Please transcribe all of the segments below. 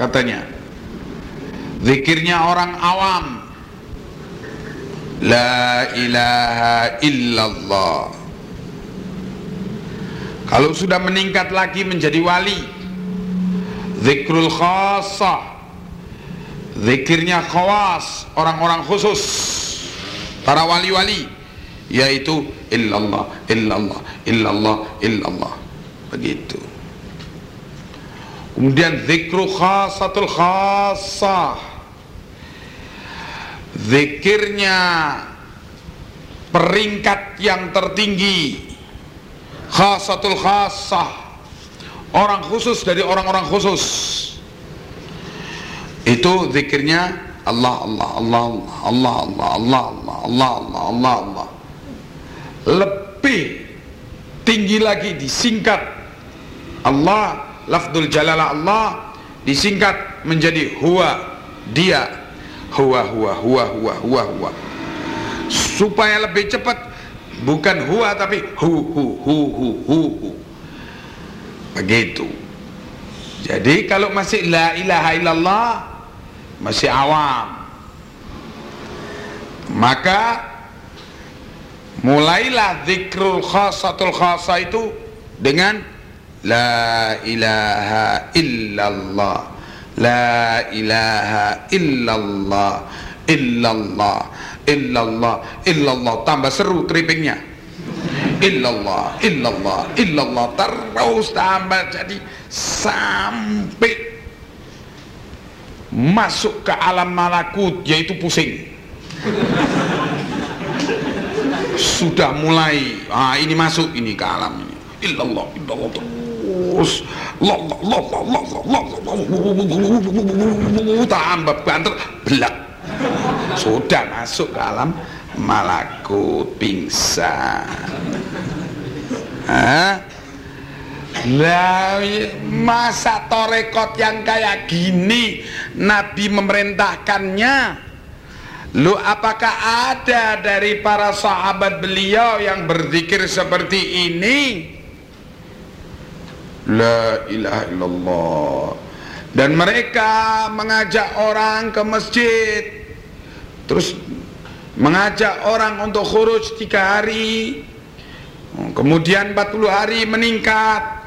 katanya. Zikirnya orang awam. La ilaha illallah. Kalau sudah meningkat lagi menjadi wali. Zikrul khasah. Zikirnya khawas orang-orang khusus. Para wali-wali. Yaitu illallah illallah illallah illallah. Begitu kemudian zikru khasatul khasah zikirnya peringkat yang tertinggi khasatul khasah orang khusus dari orang-orang khusus itu zikirnya Allah Allah Allah Allah Allah Allah Allah Allah Allah Allah Allah lebih tinggi lagi disingkat Allah lafdul jalalah Allah disingkat menjadi huwa. Dia huwa huwa huwa huwa huwa huwa. Supaya lebih cepat bukan huwa tapi hu hu hu hu hu, hu. begitu. Jadi kalau masih la ilaha illallah masih awam. Maka mulailah zikrul khasatul khasa itu dengan la ilaha illallah. La ilaha illallah. Illallah. Illallah. Illallah. Tambah seru trippingnya illallah. Illallah. Illallah. Terus tambah jadi sampai masuk ke alam malakut yaitu pusing. Sudah mulai ah ini masuk ini ke alam ini. Illallah illallah terus tambah banter belak sudah masuk ke alam malakut pingsan Hah? Lah masa torekot yang kayak gini Nabi memerintahkannya Lu apakah ada dari para sahabat beliau yang berzikir seperti ini? La ilaha illallah. Dan mereka mengajak orang ke masjid. Terus mengajak orang untuk khuruj tiga hari. Kemudian 40 hari meningkat.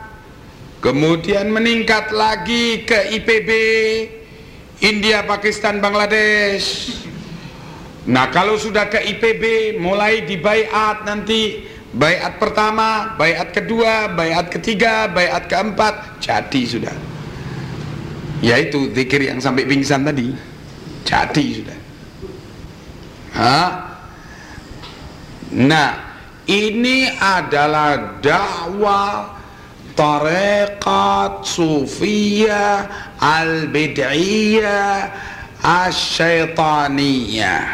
Kemudian meningkat lagi ke IPB India, Pakistan, Bangladesh. Nah kalau sudah ke IPB mulai dibaiat nanti Bayat pertama, bayat kedua, bayat ketiga, bayat keempat. Jadi sudah. Yaitu zikir yang sampai pingsan tadi. Jadi sudah. Hah? Nah ini adalah dakwah tarekat sufiyah al-bid'iyah asyaitaniyah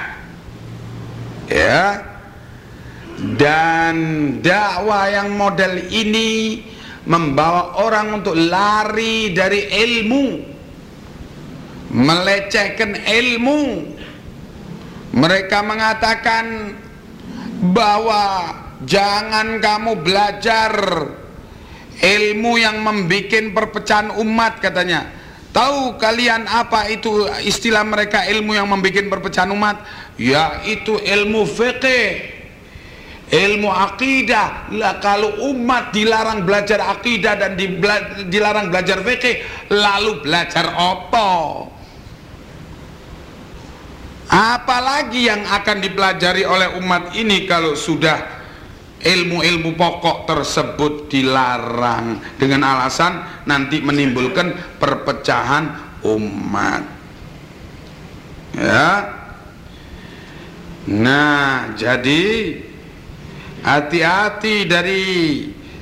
ya dan dakwah yang model ini membawa orang untuk lari dari ilmu melecehkan ilmu. Mereka mengatakan bahwa jangan kamu belajar ilmu yang membuat perpecahan umat katanya. Tahu kalian apa itu istilah mereka ilmu yang membuat perpecahan umat? Yaitu ilmu fikih ilmu akidah lah kalau umat dilarang belajar akidah dan dilarang belajar fikih lalu belajar apa? Apalagi yang akan dipelajari oleh umat ini kalau sudah ilmu-ilmu pokok tersebut dilarang. Dengan alasan nanti menimbulkan perpecahan umat. Ya. Nah jadi hati-hati dari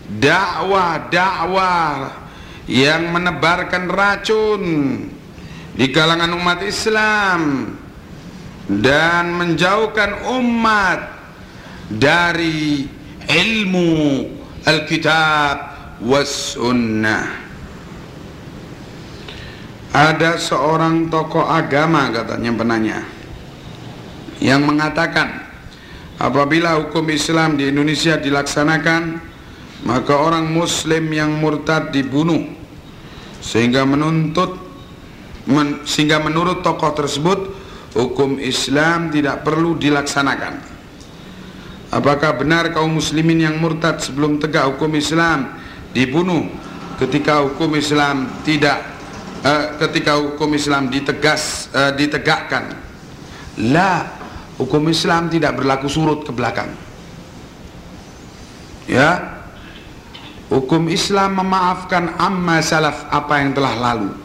dakwah-dakwah yang menebarkan racun di kalangan umat Islam dan menjauhkan umat dari ilmu Alkitab was sunnah. Ada seorang tokoh agama katanya penanya yang mengatakan apabila hukum Islam di Indonesia dilaksanakan maka orang muslim yang murtad dibunuh. Sehingga menuntut men, sehingga menurut tokoh tersebut hukum Islam tidak perlu dilaksanakan. Apakah benar kaum muslimin yang murtad sebelum tegak hukum Islam dibunuh ketika hukum Islam tidak uh, ketika hukum Islam ditegas uh, ditegakkan? La hukum Islam tidak berlaku surut ke belakang ya Hukum Islam memaafkan amma salaf apa yang telah lalu.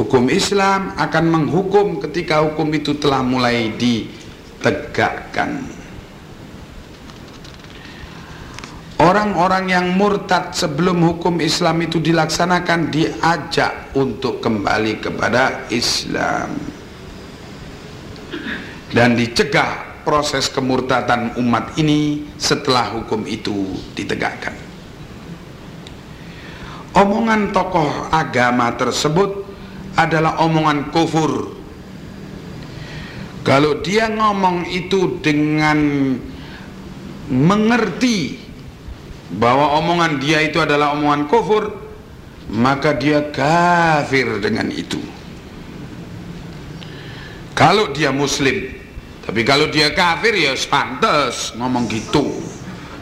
Hukum Islam akan menghukum ketika hukum itu telah mulai ditegakkan. Orang-orang yang murtad sebelum hukum Islam itu dilaksanakan diajak untuk kembali kepada Islam dan dicegah proses kemurtatan umat ini setelah hukum itu ditegakkan. Omongan tokoh agama tersebut adalah omongan kufur. Kalau dia ngomong itu dengan mengerti bahwa omongan dia itu adalah omongan kufur, maka dia kafir dengan itu. Kalau dia muslim, tapi kalau dia kafir ya pantas ngomong gitu.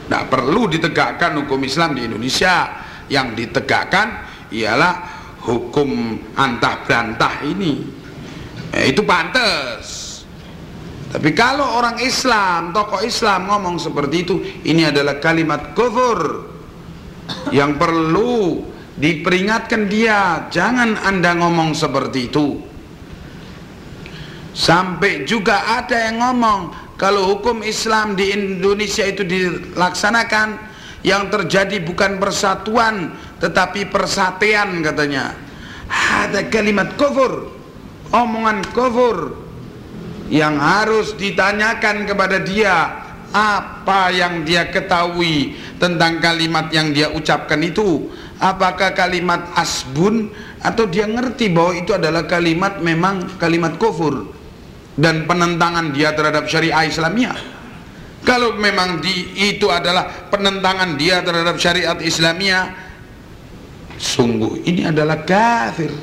Tidak perlu ditegakkan hukum Islam di Indonesia. Yang ditegakkan ialah hukum antah berantah ini. Eh, itu pantas. Tapi kalau orang Islam, tokoh Islam ngomong seperti itu, ini adalah kalimat kufur yang perlu diperingatkan dia. Jangan anda ngomong seperti itu. Sampai juga ada yang ngomong kalau hukum Islam di Indonesia itu dilaksanakan yang terjadi bukan persatuan tetapi persatian katanya. Ada kalimat kufur, omongan kufur yang harus ditanyakan kepada dia apa yang dia ketahui tentang kalimat yang dia ucapkan itu? Apakah kalimat asbun? Atau dia ngerti bahwa itu adalah kalimat memang kalimat kufur dan penentangan dia terhadap syariah Islamiyah. Kalau memang di, itu adalah penentangan dia terhadap syariat Islamiyah, sungguh ini adalah kafir.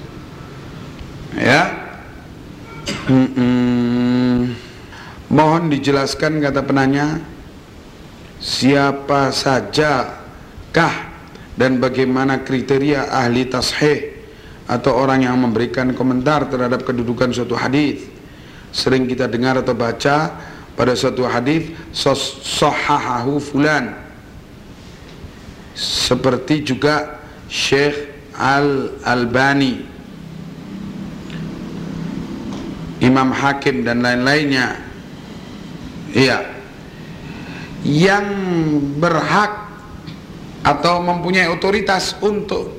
Ya. Mohon dijelaskan kata penanya, siapa saja kah dan bagaimana kriteria ahli tasheh atau orang yang memberikan komentar terhadap kedudukan suatu hadis sering kita dengar atau baca pada suatu hadis sahahahu fulan. Seperti juga Syekh Al Albani Imam Hakim dan lain-lainnya. Iya. Yang berhak atau mempunyai otoritas untuk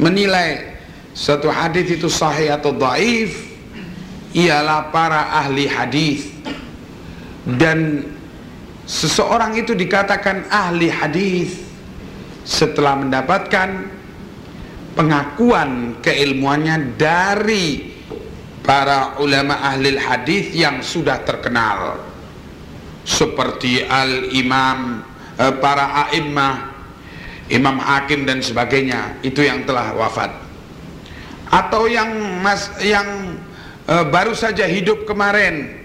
menilai satu hadis itu sahih atau dhaif ialah para ahli hadis. Dan seseorang itu dikatakan ahli hadis setelah mendapatkan pengakuan keilmuannya dari para ulama ahli hadis yang sudah terkenal. Seperti al-imam eh, para a'immah imam hakim dan sebagainya. Itu yang telah wafat. Atau yang mas yang uh, baru saja hidup kemarin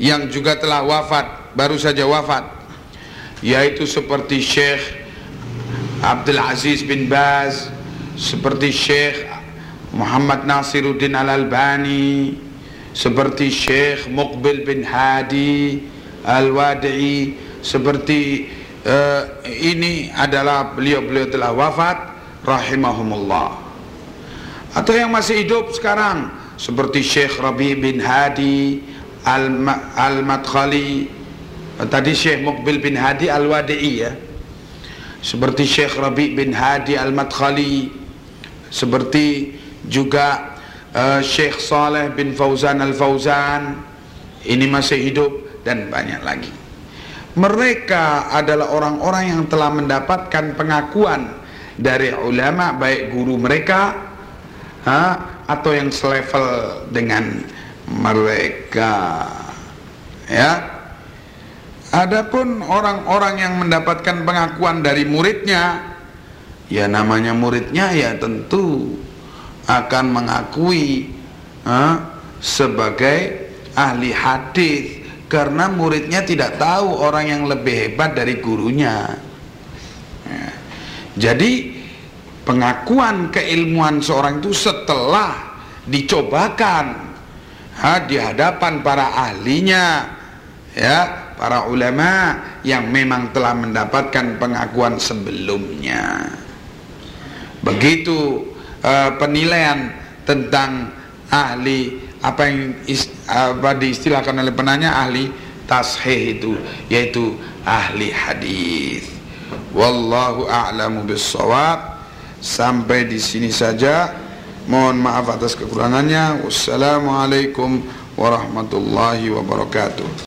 yang juga telah wafat baru saja wafat yaitu seperti Syekh Abdul Aziz bin Baz seperti Syekh Muhammad Nasiruddin Al-Albani seperti Syekh Muqbil bin Hadi Al-Wadi'i seperti uh, ini adalah beliau-beliau telah wafat rahimahumullah. Atau yang masih hidup sekarang seperti Syekh Rabi bin Hadi Al-Madkhali. Tadi Syekh Muqbil bin Hadi Al-Wadi'i ya. Seperti Syekh Rabi bin Hadi Al-Madkhali. Seperti juga uh, Syekh Saleh bin Fauzan Al-Fauzan. Ini masih hidup dan banyak lagi. Mereka adalah orang-orang yang telah mendapatkan pengakuan dari ulama baik guru mereka ha, atau yang selevel dengan mereka ya Adapun orang-orang yang mendapatkan pengakuan dari muridnya ya namanya muridnya ya tentu akan mengakui uh, sebagai ahli hadis karena muridnya tidak tahu orang yang lebih hebat dari gurunya. Ya. Jadi pengakuan keilmuan seorang itu setelah dicobakan ha, di hadapan para ahlinya ya para ulama yang memang telah mendapatkan pengakuan sebelumnya. Begitu uh, penilaian tentang ahli apa yang is, apa diistilahkan oleh penanya ahli tasheh itu yaitu ahli hadis. Wallahu a'lamu bissawab sampai di sini saja. Mohon maaf atas kekurangannya. Wassalamualaikum warahmatullahi wabarakatuh